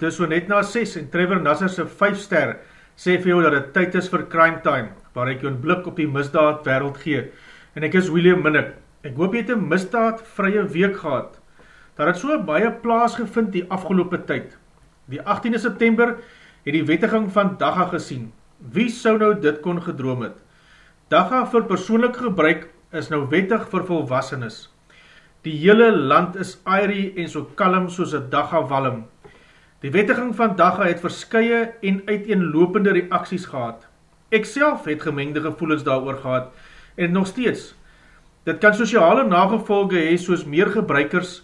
Goeienaand, dit is so net na 6 en Trevor Nasser se 5 ster sê vir jou dat het tyd is vir crime time, waar ek jou een blik op die misdaad wereld gee. En ek is William Minnick. Ek hoop jy het een misdaad vrye week gehad. Daar het so baie plaas gevind die afgelopen tyd. Die 18 September het die wettiging van Daga gesien. Wie sou nou dit kon gedroom het? Daga vir persoonlik gebruik is nou wettig vir volwassenes. Die hele land is airie en so kalm soos een dagga walm. Die wettiging van dagga het verskye en uiteenlopende reaksies gehad. Ek self het gemengde gevoelens daar gehad en nog steeds. Dit kan sociale nagevolge hee soos meer gebruikers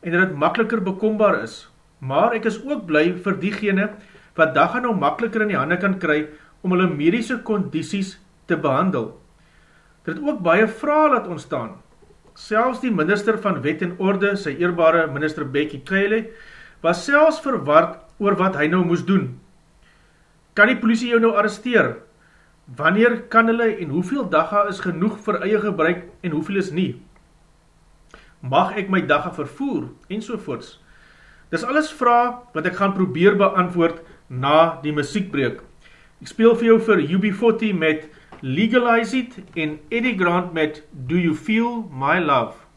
en dat het makkeliker bekombaar is. Maar ek is ook bly vir diegene wat dagga nou makkeliker in die hande kan kry om hulle medische condities te behandel. Dit het ook baie vraag laat ontstaan. Selfs die minister van wet en orde, sy eerbare minister Becky Kelly, was selfs verward oor wat hy nou moes doen. Kan die politie jou nou arresteer? Wanneer kan hulle en hoeveel dagga is genoeg vir eie gebruik en hoeveel is nie? Mag ek my dagga vervoer? En sovoorts. Dis alles vraag wat ek gaan probeer beantwoord na die muziekbreek. Ek speel vir jou vir UB40 met Legalize It en Eddie Grant met Do You Feel My Love?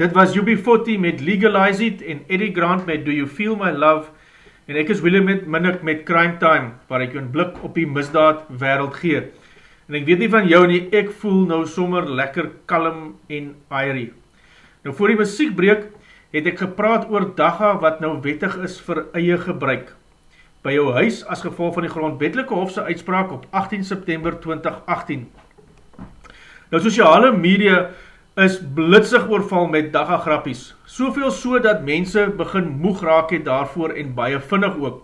Dit was UB40 met Legalize It en Eddie Grant met Do You Feel My Love en ek is Willem met Minnick met Crime Time waar ek jou een blik op die misdaad wereld gee. En ek weet nie van jou nie, ek voel nou sommer lekker kalm en airy. Nou voor die muziek breek het ek gepraat oor dagga wat nou wettig is vir eie gebruik. By jou huis as gevolg van die grondwetelike hofse uitspraak op 18 September 2018. Nou sociale media is blitsig oorval met dagga grappies, soveel so dat mense begin moeg raak het daarvoor en baie vinnig ook.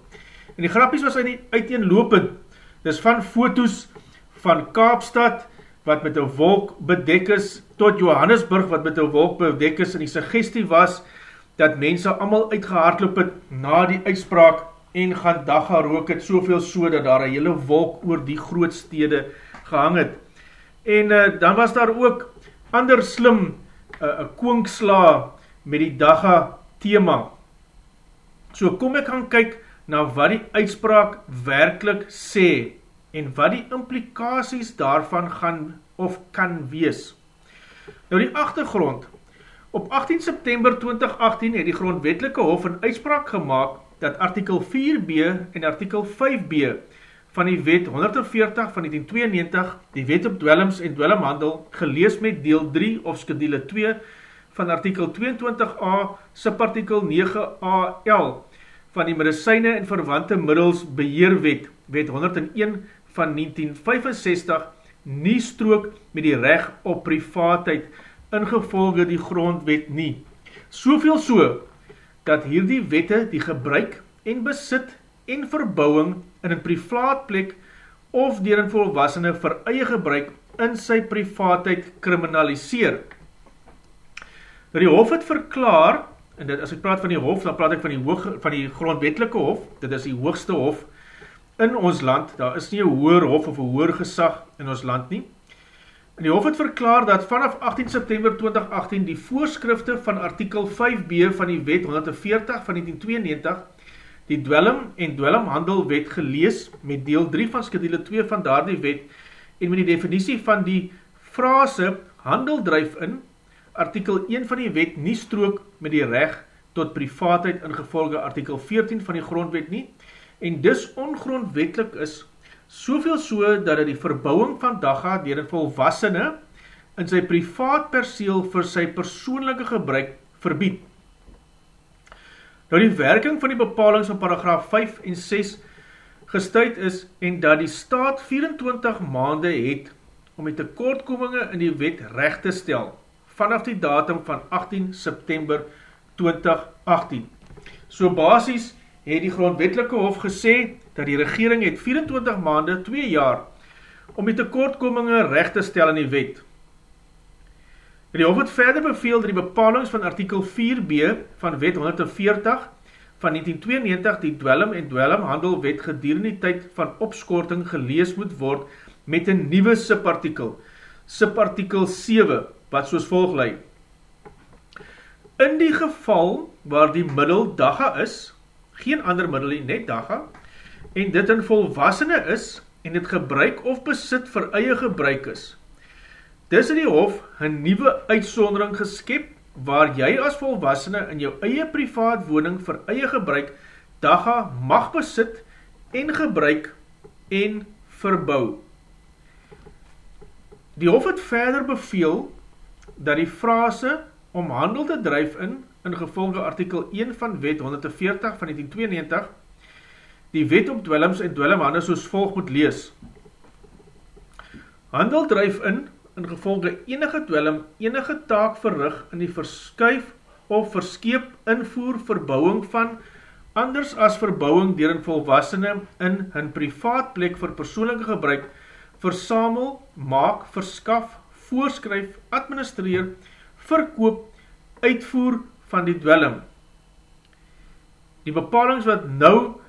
En die grappies was uiteenlopend, dis van foto's van Kaapstad, wat met een wolk bedek is, tot Johannesburg, wat met een wolk bedek is, en die suggestie was, dat mense allemaal uitgehaardloop het, na die uitspraak, en gaan dagga rook het, soveel so, dat daar een hele wolk oor die grootstede gehang het. En uh, dan was daar ook, ander slim uh, koonksla met die dagga thema. So kom ek gaan kyk na wat die uitspraak werkelijk sê en wat die implikaties daarvan gaan of kan wees. Nou die achtergrond. Op 18 September 2018 het die grondwetelike hof een uitspraak gemaakt dat artikel 4b en artikel 5b van die wet 140 van 1992, die wet op dwellings en dwellinghandel, gelees met deel 3 of skedule 2 van artikel 22a, subartikel 9al van die medicijne en verwante middels beheerwet, wet 101 van 1965, nie strook met die recht op privaatheid ingevolge die grondwet nie. Soveel so, dat hierdie wette die gebruik en besit en verbouwing in een privaat plek of dier een volwassene vir eie gebruik in sy privaatheid kriminaliseer. Nou die hof het verklaar, en dit, as ek praat van die hof, dan praat ek van die, hoog, van die grondwetelike hof, dit is die hoogste hof in ons land, daar is nie een hoer hof of een hoer gesag in ons land nie. En die hof het verklaar dat vanaf 18 september 2018 die voorskrifte van artikel 5b van die wet 140 van 1992 die dwelling en dwellinghandel wet gelees met deel 3 van skedule 2 van daardie wet en met die definitie van die frase handel drijf in, artikel 1 van die wet nie strook met die recht tot privaatheid in gevolge artikel 14 van die grondwet nie, en dis ongrondwetlik is, soveel so dat het die verbouwing van Daga dier een volwassene in sy privaat perseel vir sy persoonlijke gebruik verbied. Nou die werking van die bepalings van paragraaf 5 en 6 gestuid is en dat die staat 24 maande het om die tekortkominge in die wet recht te stel vanaf die datum van 18 September 2018. So basis het die grondwetlike hof gesê dat die regering het 24 maande, 2 jaar, om die tekortkominge recht te stel in die wet. Die hof het verder beveel dat die bepalings van artikel 4b van wet 140 van 1992 die dwellum en dwellum handelwet gedurende die tyd van opskorting gelees moet word met een nieuwe subartikel, subartikel 7, wat soos volg leid. In die geval waar die middel dagga is, geen ander middel nie, net dagga, en dit in volwassene is, en dit gebruik of besit vir eie gebruik is, Dis in die hof een nieuwe uitsondering geskep, waar jy as volwassene in jou eie privaat woning vir eie gebruik dagga mag besit en gebruik en verbou. Die hof het verder beveel dat die frase om handel te drijf in, in gevolge artikel 1 van wet 140 van 1992, die wet op dwellings en dwellimhande soos volg moet lees. Handel drijf in in gevolge enige dwelling enige taak verrig in die verskuif of verskeep invoer verbouwing van anders as verbouwing dier in volwassene in hun privaat plek vir persoonlijke gebruik versamel, maak, verskaf, voorskryf, administreer, verkoop, uitvoer van die dwelling. Die bepalings wat nou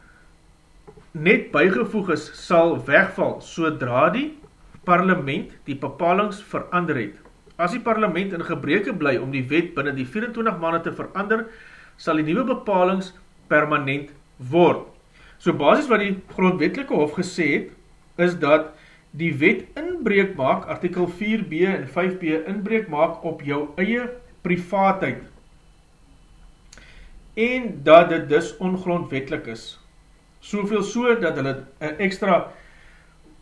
net bygevoeg is, sal wegval, sodra die parlement die bepalings verander het. As die parlement in gebreke bly om die wet binnen die 24 maanden te verander, sal die nieuwe bepalings permanent word. So basis wat die grondwetelike hof gesê het, is dat die wet inbreek maak, artikel 4b en 5b inbreek maak op jou eie privaatheid en dat dit dus ongrondwetelik is. Soveel so dat hulle een extra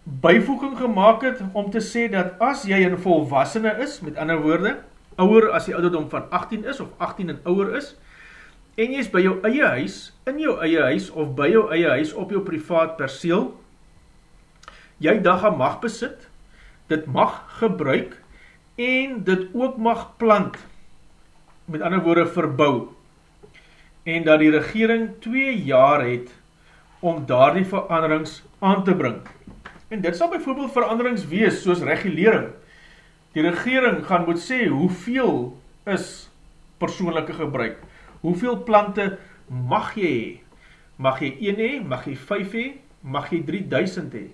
byvoeging gemaakt het om te sê dat as jy een volwassene is, met ander woorde, ouwer as die ouderdom van 18 is of 18 en ouwer is, en jy is by jou eie huis, in jou eie huis of by jou eie huis op jou privaat perseel, jy dag mag besit, dit mag gebruik en dit ook mag plant, met ander woorde verbou, en dat die regering 2 jaar het om daar die veranderings aan te bring. En dit sal bijvoorbeeld veranderings wees, soos regulering. Die regering gaan moet sê, hoeveel is persoonlijke gebruik? Hoeveel plante mag jy hee? Mag jy 1 hee? Mag jy 5 hee? Mag jy 3000 hee?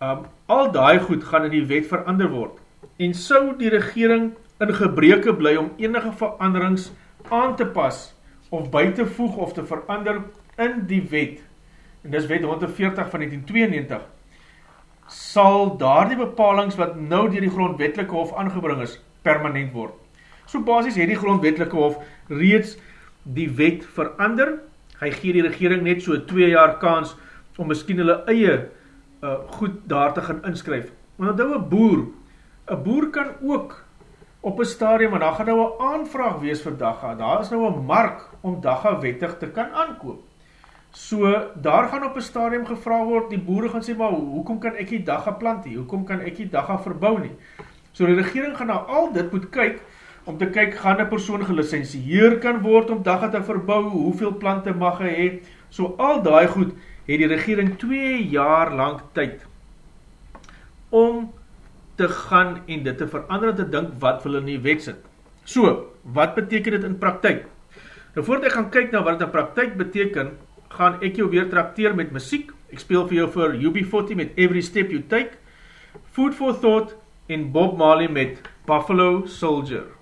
Um, al die goed gaan in die wet verander word. En sou die regering in gebreke bly om enige veranderings aan te pas, of by te voeg of te verander in die wet, en dis wet 140 van 1992, sal daar die bepalings wat nou dier die grondwetelike hof aangebring is, permanent word. So basis het die grondwetelike hof reeds die wet verander, hy gee die regering net so 2 jaar kans om miskien hulle eie uh, goed daar te gaan inskryf. Want dat nou een boer, een boer kan ook op een stadium, en daar gaan nou een aanvraag wees vir Dagga, daar is nou een mark om Dagga wettig te kan aankoop. So, daar gaan op een stadium gevra word, die boere gaan sê, maar hoekom kan ek die dagga plant nie? Hoekom kan ek die dagga verbou nie? So, die regering gaan nou al dit moet kyk, om te kyk, gaan die persoon gelicensieer kan word om dagga te verbou, hoeveel plante mag hy hee? So, al die goed, het die regering 2 jaar lang tyd, om te gaan en dit te verander en te dink wat wil in die wet sit. So, wat beteken dit in praktijk? Nou, voordat ek gaan kyk na wat dit in praktijk beteken, gaan ek jou weer trakteer met muziek. Ek speel vir jou vir UB40 met Every Step You Take, Food for Thought en Bob Marley met Buffalo Soldier.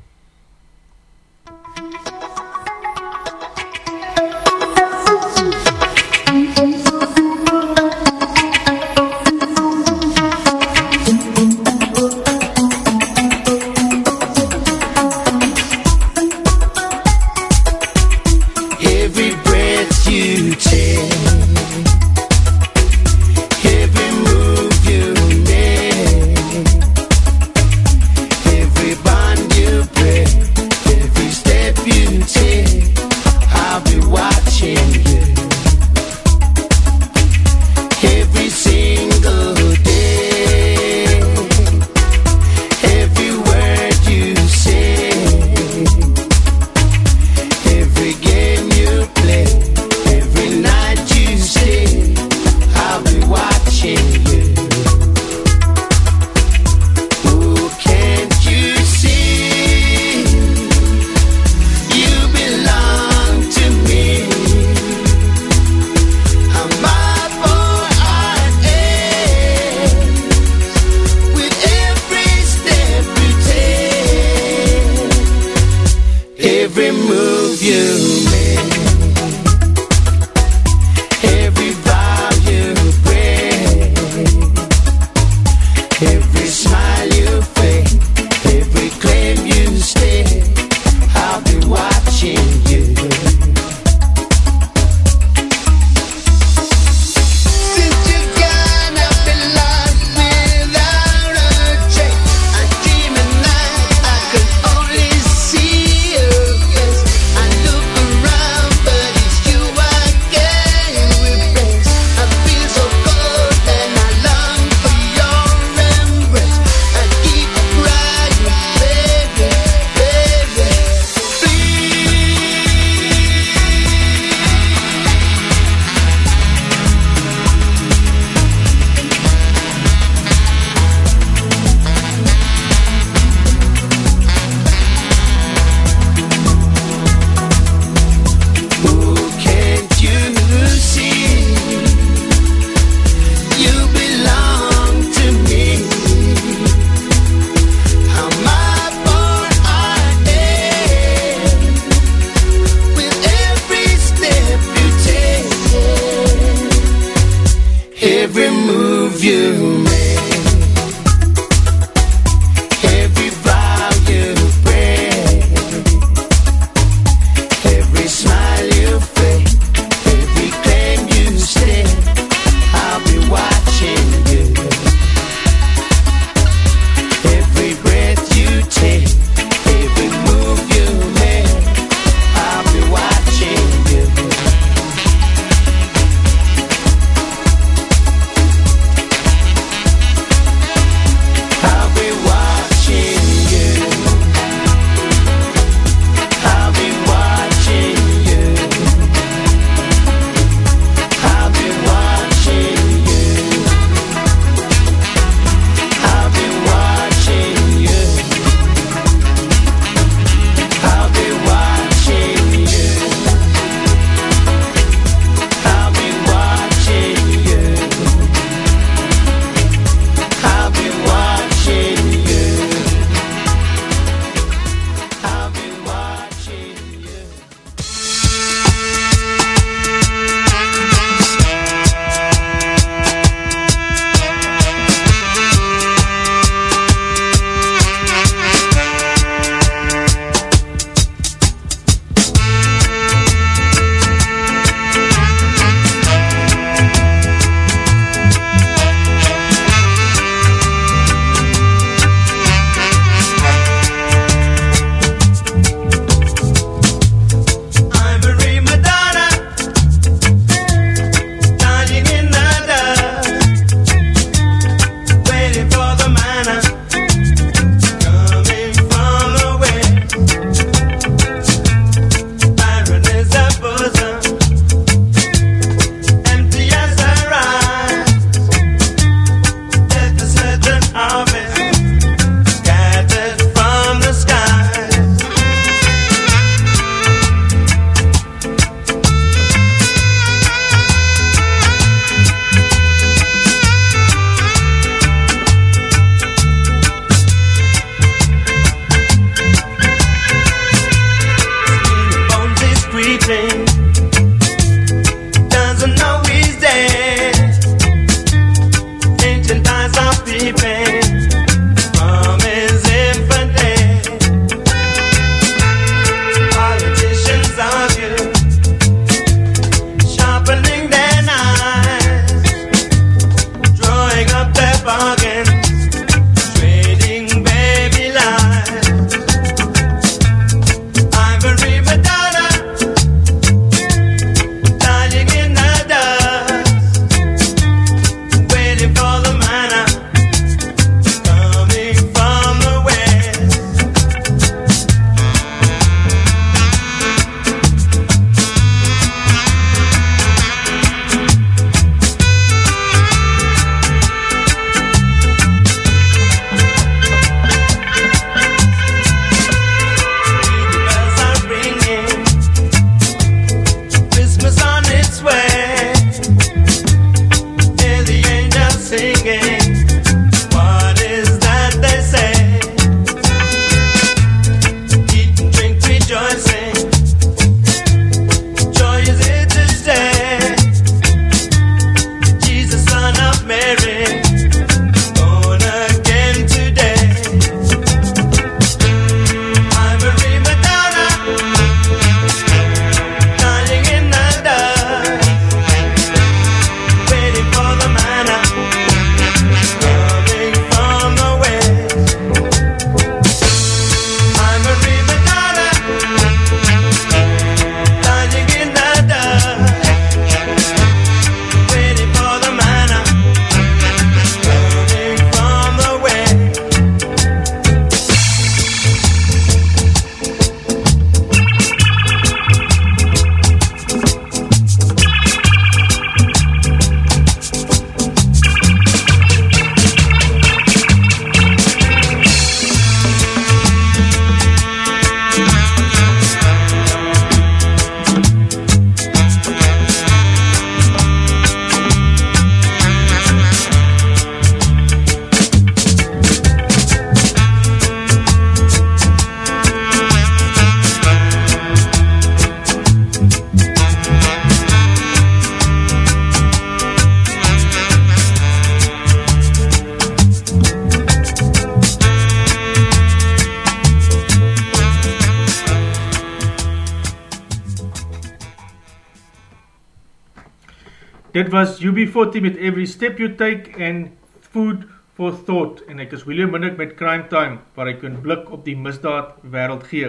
Dit was UB40 met Every Step You Take en Food for Thought en ek is William Minnick met Crime Time waar ek een blik op die misdaad wereld gee.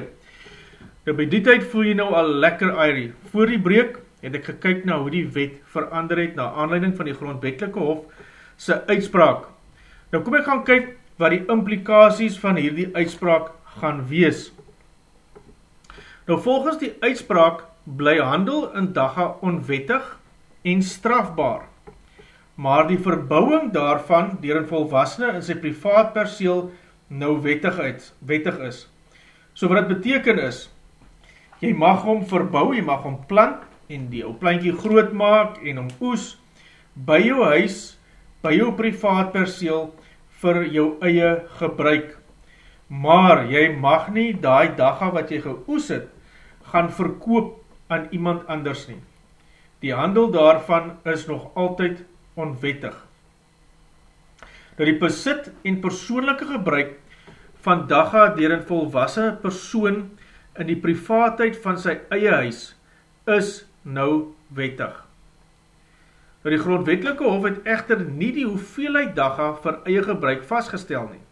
Nou by die tyd voel jy nou al lekker airie. Voor die breek het ek gekyk na hoe die wet verander het na aanleiding van die grondwetlike hof sy uitspraak. Nou kom ek gaan kyk wat die implikaties van hierdie uitspraak gaan wees. Nou volgens die uitspraak bly handel in dagga onwettig en strafbaar, maar die verbouwing daarvan dier een volwassene in sy privaat perseel nou wettig, uit, wettig is. So wat het beteken is, jy mag hom verbouw, jy mag hom plant en die ou plantjie groot maak en hom oes by jou huis, by jou privaat perseel vir jou eie gebruik. Maar jy mag nie daai dagga wat jy geoes het, gaan verkoop aan iemand anders nie. Die handel daarvan is nog altyd onwettig. Dat die besit en persoonlijke gebruik van dagga dier een volwassen persoon in die privaatheid van sy eie huis is nou wettig. Nou die grondwetelike hof het echter nie die hoeveelheid dagga vir eie gebruik vastgestel nie.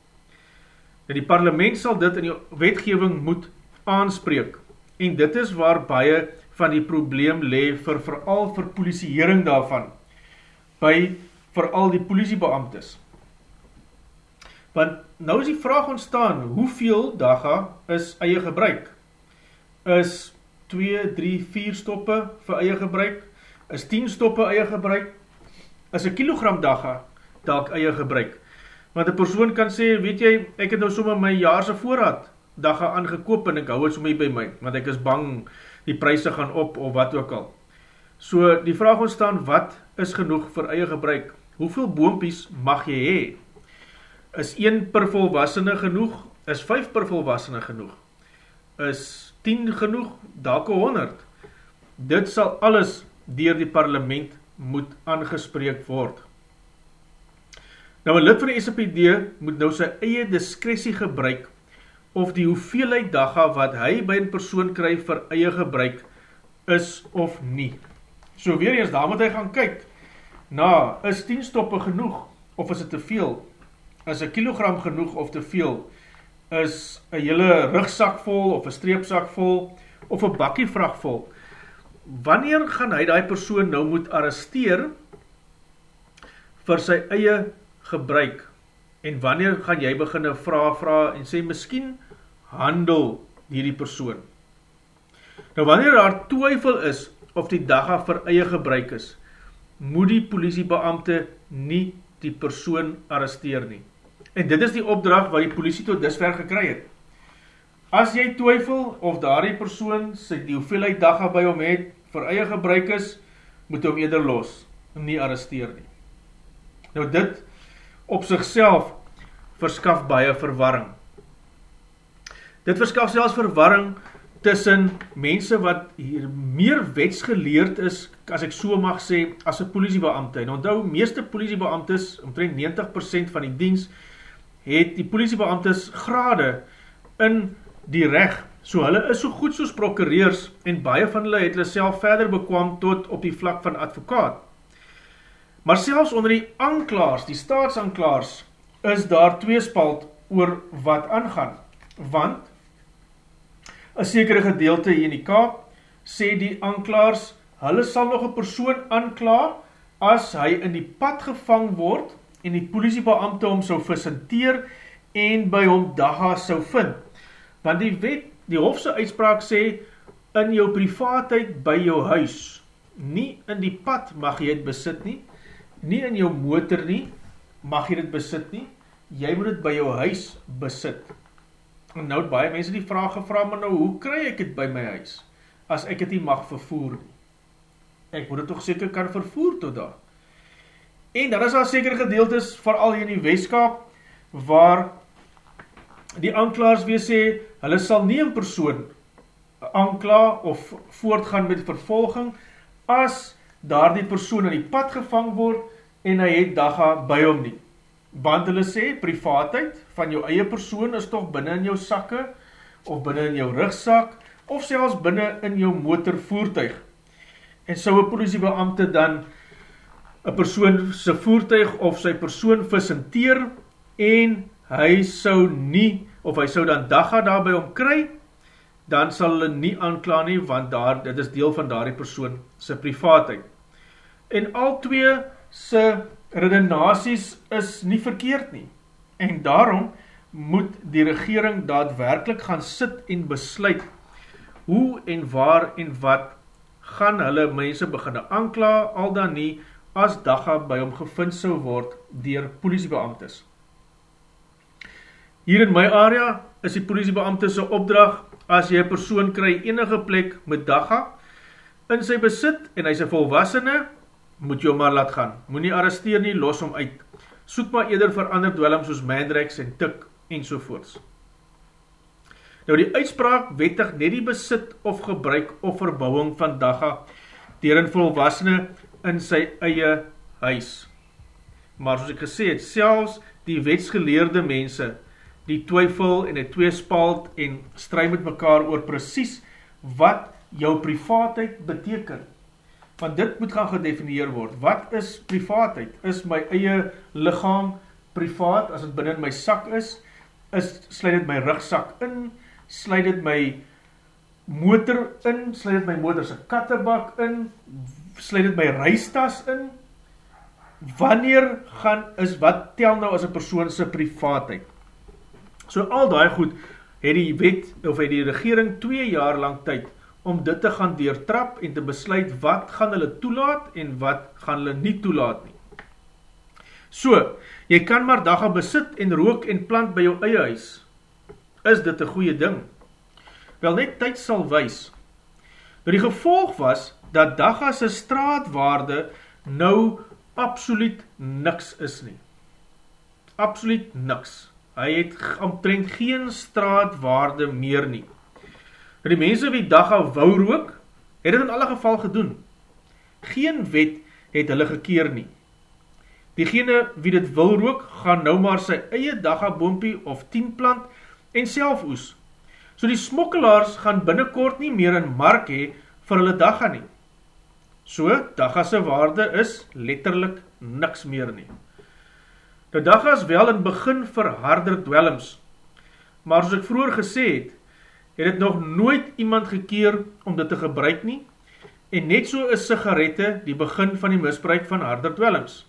Nou die parlement sal dit in die wetgeving moet aanspreek en dit is waar baie van die probleem le vir vooral vir politiehering daarvan, by vooral die politiebeamtes. Want nou is die vraag ontstaan, hoeveel daga is eie gebruik? Is 2, 3, 4 stoppe vir eie gebruik? Is 10 stoppe eie gebruik? Is 'n kilogram daga dalk eie gebruik? Want 'n persoon kan sê, weet jy, ek het nou sommer my jaar se voorraad dag aangekoop en ek hou het so my by my, want ek is bang die prijse gaan op of wat ook al. So die vraag ontstaan, wat is genoeg vir eie gebruik? Hoeveel boompies mag jy hee? Is 1 per volwassene genoeg? Is 5 per volwassene genoeg? Is 10 genoeg? Dalke 100? Dit sal alles dier die parlement moet aangespreek word. Nou, een lid van die SPD moet nou sy eie diskresie gebruik of die hoeveelheid dagga wat hy by een persoon krijg vir eie gebruik is of nie. So weer eens, daar moet hy gaan kyk, na, is 10 stoppe genoeg, of is het te veel? Is 1 kilogram genoeg of te veel? Is een hele rugzak vol, of een streepzak vol, of een bakkie vracht vol? Wanneer gaan hy die persoon nou moet arresteer vir sy eie gebruik? En wanneer gaan jy beginne vraag, vraag en sê, miskien handel hierdie persoon. Nou wanneer daar twyfel is of die dagga vir eie gebruik is, moet die politiebeamte nie die persoon arresteer nie. En dit is die opdracht wat die politie tot disver gekry het. As jy twyfel of daar die persoon sy die hoeveelheid dagga by hom het vir eie gebruik is, moet hom eerder los nie arresteer nie. Nou dit op sigself verskaf baie verwarring. Dit verskaf selfs verwarring tussen mense wat hier meer wetsgeleerd is, as ek so mag sê, as een politiebeamte. En onthou, meeste politiebeamtes, omtrent 90% van die diens, het die politiebeamtes grade in die recht. So hulle is so goed soos prokureurs en baie van hulle het hulle self verder bekwam tot op die vlak van advokaat. Maar selfs onder die anklaars, die staatsanklaars, is daar tweespalt oor wat aangaan. Want een sekere gedeelte hier in die kaap, sê die anklaars, hulle sal nog een persoon ankla, as hy in die pad gevang word, en die politiebeamte hom sou visenteer, en by hom daga sou vind. Want die wet, die hofse uitspraak sê, in jou privaatheid by jou huis, nie in die pad mag jy het besit nie, nie in jou motor nie, mag jy dit besit nie, jy moet het by jou huis besit. En nou het baie mense die vraag gevra, maar nou hoe kry ek het by my huis, as ek het nie mag vervoer nie? Ek moet het toch seker kan vervoer tot daar. En daar is al seker gedeeltes, vooral hier in die weeskap, waar die anklaars weer sê, hulle sal nie in persoon ankla of voortgaan met vervolging, as daar die persoon in die pad gevang word, en hy het daga by hom nie. Want hulle sê, privaatheid van jou eie persoon is toch binnen in jou sakke, of binnen in jou rugsak, of selfs binnen in jou motorvoertuig. En so een politiebeamte dan een persoon sy voertuig of sy persoon visinteer en hy sou nie, of hy sou dan dagga daarby omkry, dan sal hulle nie aankla nie, want daar, dit is deel van daar die persoon sy privaatheid. En al twee sy redenaties is nie verkeerd nie. En daarom moet die regering daadwerkelijk gaan sit en besluit hoe en waar en wat gaan hulle mense beginne aankla, al dan nie, as dagga by hom gevind sou word dier politiebeamtes. Hier in my area is die politiebeamtese opdracht, as jy persoon kry enige plek met dagga, in sy besit en hy is een volwassene, moet jy maar laat gaan. Moet nie arresteer nie, los hom uit. Soek maar eerder vir ander dwelling soos Mandrex en Tik en sovoorts. Nou die uitspraak wettig net die besit of gebruik of verbouwing van dagga dier een volwassene in sy eie huis. Maar soos ek gesê het, selfs die wetsgeleerde mense die twyfel en die tweespalt en strijd met mekaar oor precies wat jou privaatheid beteken. Want dit moet gaan gedefinieer word. Wat is privaatheid? Is my eie lichaam privaat as het binnen my sak is? is, sluit dit my rugsak in, sluit dit my motor in, sluit dit my motorse kattebak in, sluit dit my reistas in, wanneer gaan, is wat tel nou as een persoon sy privaatheid? So al die goed, het die wet, of het die regering twee jaar lang tyd, om dit te gaan deurtrap en te besluit wat gaan hulle toelaat en wat gaan hulle nie toelaat nie. So, jy kan maar dagga besit en rook en plant by jou eie huis. Is dit een goeie ding? Wel net tyd sal wys. Maar nou, die gevolg was, dat dagga sy straatwaarde nou absoluut niks is nie. Absoluut niks. Hy het omtrent geen straatwaarde meer nie. Nou, die mense wie dagga wou rook, het het in alle geval gedoen. Geen wet het hulle gekeer nie. Diegene wie dit wil rook, gaan nou maar sy eie dagga boompie of 10 plant en self oes. So die smokkelaars gaan binnenkort nie meer in mark hee vir hulle dagga nie. So, dagga sy waarde is letterlik niks meer nie. Nou dagga is wel in begin vir harder dwellings, maar soos ek vroeger gesê het, het het nog nooit iemand gekeer om dit te gebruik nie, en net so is sigarette die begin van die misbruik van harder dwellings.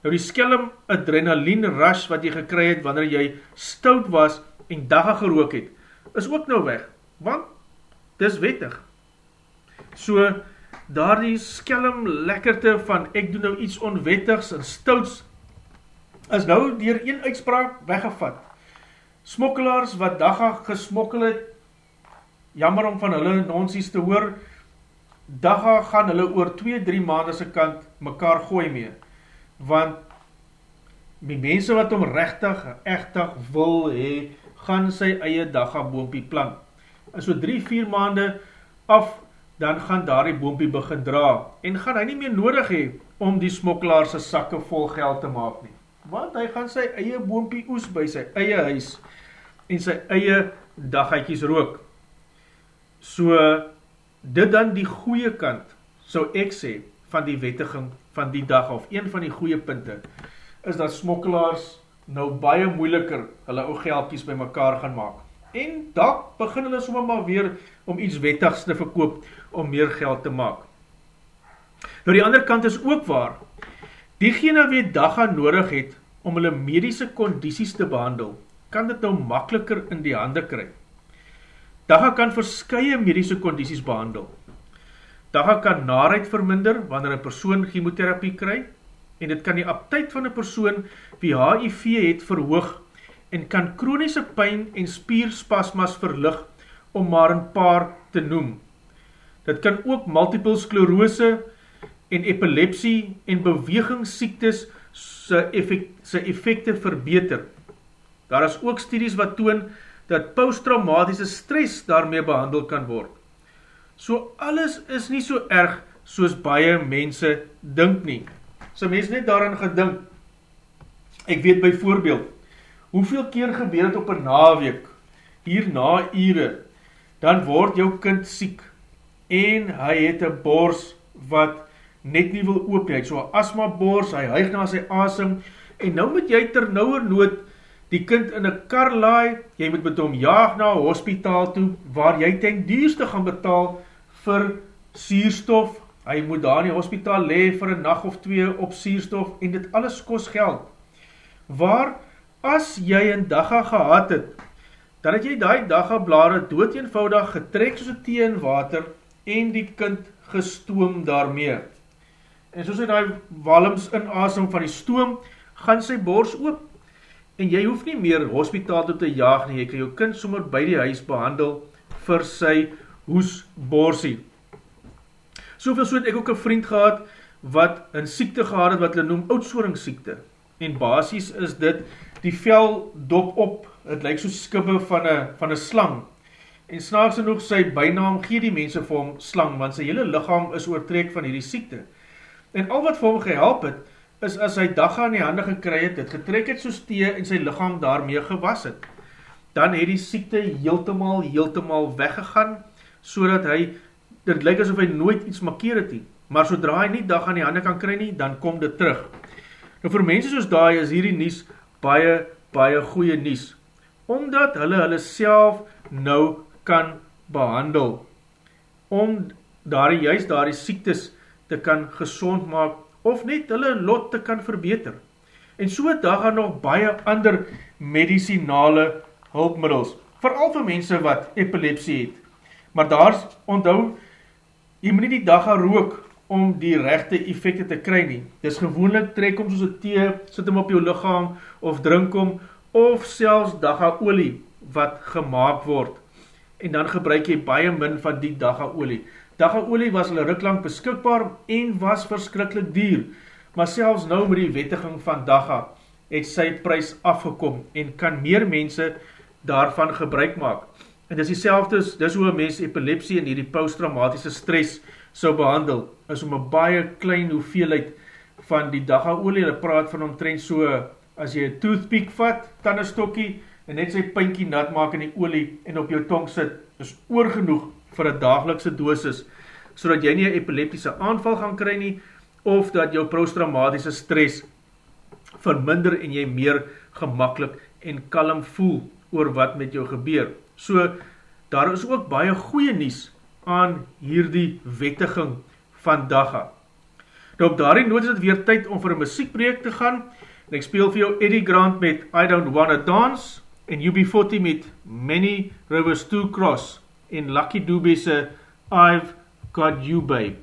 Nou die skelm adrenaline rush wat jy gekry het wanneer jy stout was en dagga gerook het, is ook nou weg, want dis wettig. So, daar die skelm lekkerte van ek doen nou iets onwettigs en stouts, is nou dier een uitspraak weggevat. Smokkelaars wat dagga gesmokkel het, jammer om van hulle nonsies te hoor, dagga gaan hulle oor 2-3 maandese kant mekaar gooi mee want die mense wat om rechtig, echtig wil hee, gaan sy eie dagga boompie plant. En so 3-4 maande af, dan gaan daar die boompie begin dra, en gaan hy nie meer nodig hee, om die smokkelaar sy sakke vol geld te maak nie. Want hy gaan sy eie boompie oes by sy eie huis, en sy eie dagheikies rook. So, dit dan die goeie kant, so ek sê, van die wettiging van die dag, of een van die goeie punte, is dat smokkelaars nou baie moeiliker hulle ou geldkies by mekaar gaan maak. En dat begin hulle sommer maar weer om iets wettigs te verkoop om meer geld te maak. Nou die ander kant is ook waar, diegene wie dagga nodig het om hulle medische kondisies te behandel, kan dit nou makkeliker in die hande kry. Dagga kan verskye medische kondisies behandel, Dagga kan naarheid verminder wanneer een persoon chemotherapie kry en dit kan die aptheid van een persoon wie HIV het verhoog en kan kroniese pijn en spierspasmas verlig om maar een paar te noem. Dit kan ook multiple sclerose en epilepsie en bewegingssiektes sy, effect, sy effecte verbeter. Daar is ook studies wat toon dat posttraumatische stress daarmee behandel kan word. So alles is nie so erg soos baie mense dink nie. So mens net daarin gedink, ek weet by voorbeeld, hoeveel keer gebeur het op een naweek, hier na ure, dan word jou kind siek, en hy het een bors wat net nie wil oop, hy het so asma boors, hy huig na sy asem, en nou moet jy ter nouwer nood die kind in een kar laai, jy moet met hom jaag na hospitaal toe, waar jy ten duurste gaan betaal vir sierstof, hy moet daar in die hospitaal lee vir een nacht of twee op sierstof, en dit alles kost geld. Waar, as jy een dagga gehad het, dan het jy die dagga blare dood eenvoudig getrek soos thee in water, en die kind gestoom daarmee. En soos hy die walms inasem van die stoom, gaan sy bors oop, en jy hoef nie meer hospitaal toe te jaag nie, jy kan jou kind sommer by die huis behandel vir sy hoesborsie. Soveel so het ek ook een vriend gehad, wat een siekte gehad het, wat hulle noem oudsworingsziekte, en basis is dit, die vel dop op, het lyk so skibbe van een, van een slang, en snaaks genoeg sy bijnaam gee die mense vir hom slang, want sy hele lichaam is oortrek van hierdie siekte. Al wat vir hom gehelp het, is as hy dagga in die hande gekry het, het getrek het soos thee en sy lichaam daarmee gewas het. Dan het die siekte heeltemaal, heeltemaal weggegaan, so dat hy, dit lyk asof hy nooit iets makkeer het nie. Maar sodra hy nie dagga in die hande kan kry nie, dan kom dit terug. Nou vir mense soos daai is hierdie nies baie, baie goeie nies. Omdat hulle hulle self nou kan behandel. Om daar juist daar die siektes te kan gezond maak of net hulle lot te kan verbeter. En so daar gaan nog baie ander medicinale hulpmiddels, vooral vir mense wat epilepsie het. Maar daar onthou, jy moet nie die dag gaan rook om die rechte effecte te kry nie. Dis gewoonlik trek om soos een thee, sit hem op jou lichaam, of drink om, of selfs dagga olie wat gemaakt word. En dan gebruik jy baie min van die dagga olie. Daggaolie was hulle ruklang beskikbaar en was verskrikkelijk duur, maar selfs nou met die wettiging van Dagga het sy prijs afgekom en kan meer mense daarvan gebruik maak. En dis die selfde, dis hoe een mens epilepsie en die posttraumatische stress sou behandel, is om een baie klein hoeveelheid van die Daggaolie, hulle praat van omtrent so, as jy een toothpick vat, tannestokkie, en net sy pinkie nat maak in die olie en op jou tong sit, is oorgenoeg vir een dagelikse dosis, so dat jy nie een epileptische aanval gaan kry nie, of dat jou posttraumatische stress verminder en jy meer gemakkelijk en kalm voel oor wat met jou gebeur. So, daar is ook baie goeie nies aan hierdie wettiging van Dagga. Nou op daarie nood is het weer tyd om vir een muziekproject te gaan, en ek speel vir jou Eddie Grant met I Don't Wanna Dance, en UB40 met Many Rivers to Cross, en Lucky Dube se I've Got You Babe.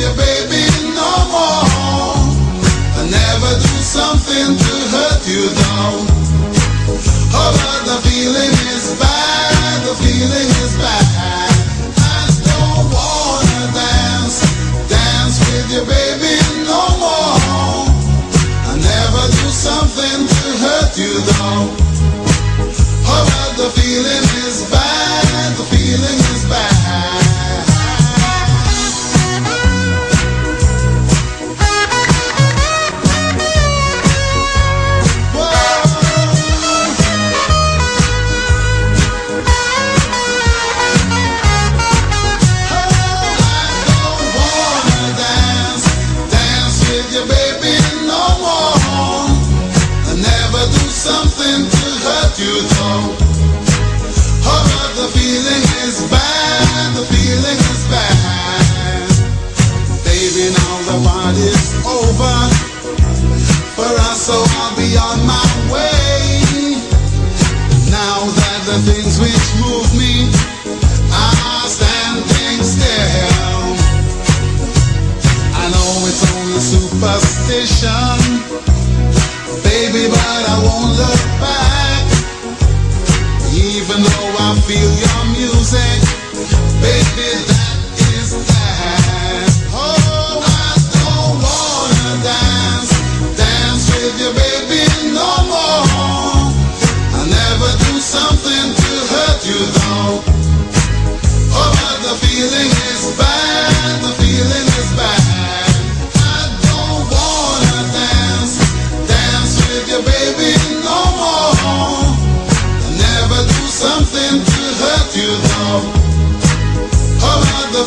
your baby no more. I never do something to hurt you, down. Oh, the feeling is bad, the feeling is bad. I don't wanna dance, dance with your baby no more. I never do something to hurt you. Oh, but the feeling is bad, the feeling is bad.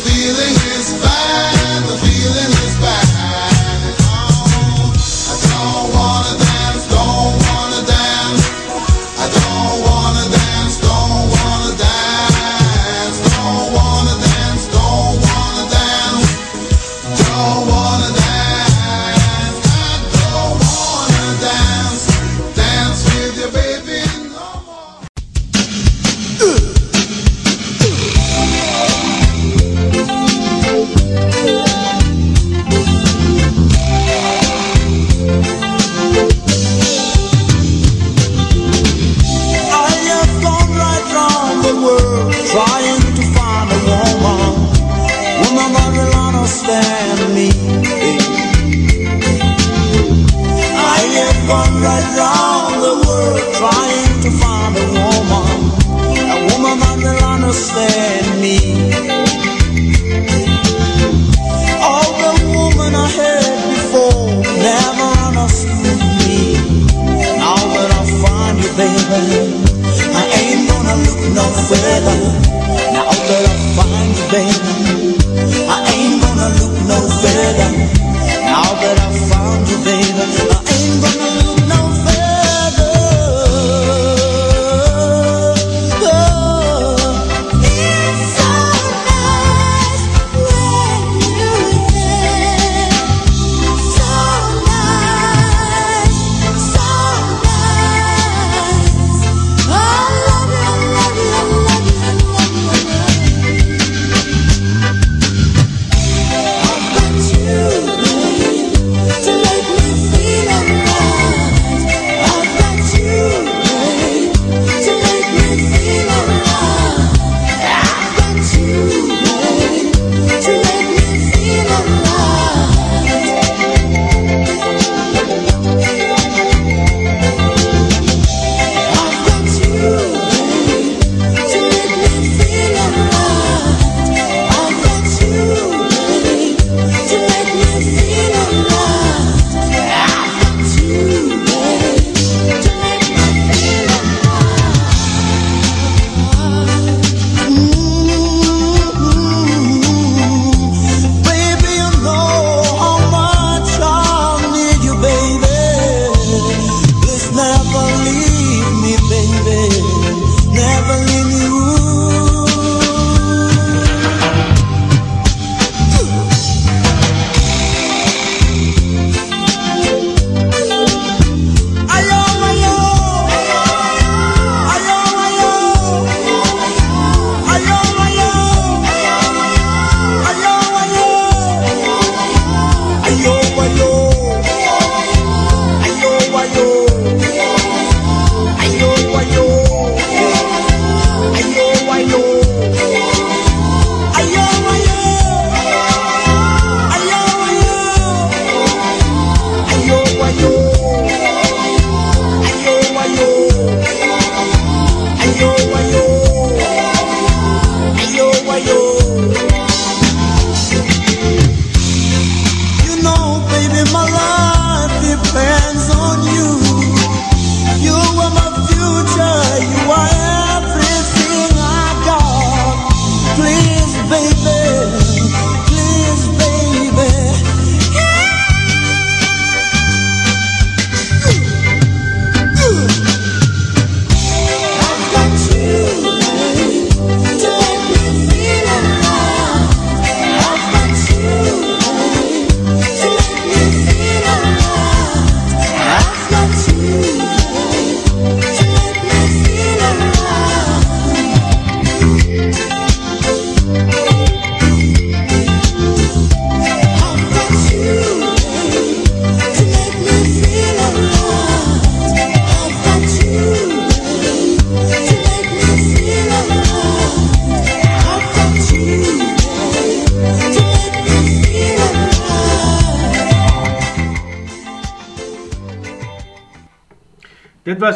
Feeling.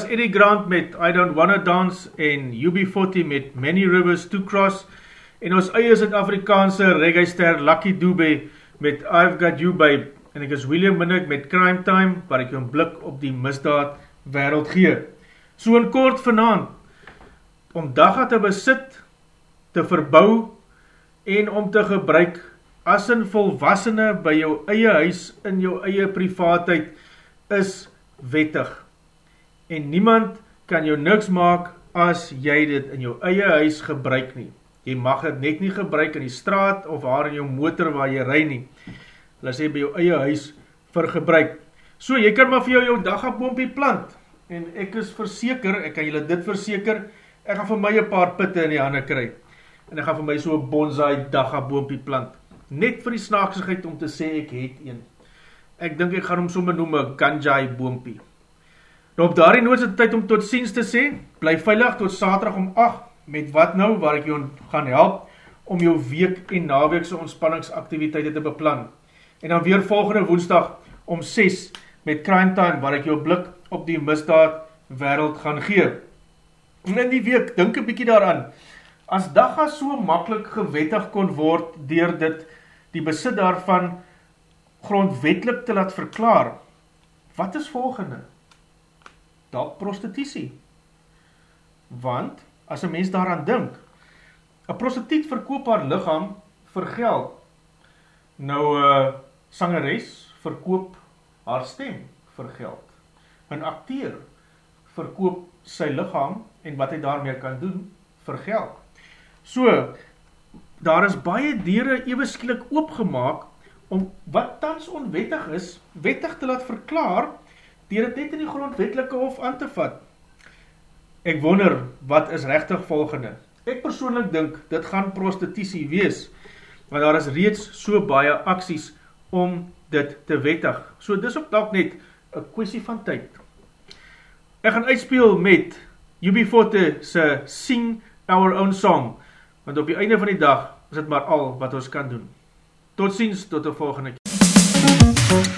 Eddie Grant met I Don't Wanna Dance en UB40 met Many Rivers to Cross en ons eie Zuid-Afrikaanse reggae ster Lucky Dube met I've Got You Babe en ek is William Minnick met Crime Time waar ek jou een blik op die misdaad wereld gee. So in kort vanavond, om dagga te besit, te verbou en om te gebruik as een volwassene by jou eie huis in jou eie privaatheid is wettig en niemand kan jou niks maak as jy dit in jou eie huis gebruik nie. Jy mag het net nie gebruik in die straat of waar in jou motor waar jy rij nie. Hulle sê by jou eie huis vir gebruik. So, jy kan maar vir jou jou daggaboompie plant. En ek is verseker, ek kan julle dit verseker, ek gaan vir my een paar pitte in die handen kry. En ek gaan vir my so bonsai daggaboompie plant. Net vir die snaaksigheid om te sê ek het een. Ek dink ek gaan hom so noem een ganjai boompie. Nou op daarie nood is het tyd om tot ziens te sê, bly veilig tot saterdag om 8, met wat nou, waar ek jou gaan help, om jou week en naweekse ontspanningsaktiviteite te beplan. En dan weer volgende woensdag om 6, met Crime Time, waar ek jou blik op die misdaad wereld gaan gee. En in die week, denk een bykie daaraan, as dagga so makkelijk gewettig kon word, dier dit, die besit daarvan, grondwetlik te laat verklaar, wat is volgende? Dalk prostitutie. Want, as een mens daaraan dink, een prostituut verkoop haar lichaam vir geld. Nou, uh, sangeres verkoop haar stem vir geld. Een acteur verkoop sy lichaam en wat hy daarmee kan doen vir geld. So, daar is baie dere eeuweskielik oopgemaak om wat tans onwettig is, wettig te laat verklaar, dier het net in die grondwetelike hof aan te vat. Ek wonder, wat is rechtig volgende? Ek persoonlik dink, dit gaan prostitutie wees, want daar is reeds so baie acties om dit te wettig. So dis ook dalk net een kwestie van tyd. Ek gaan uitspeel met UB40 se Sing Our Own Song, want op die einde van die dag is dit maar al wat ons kan doen. Tot ziens, tot die volgende keer.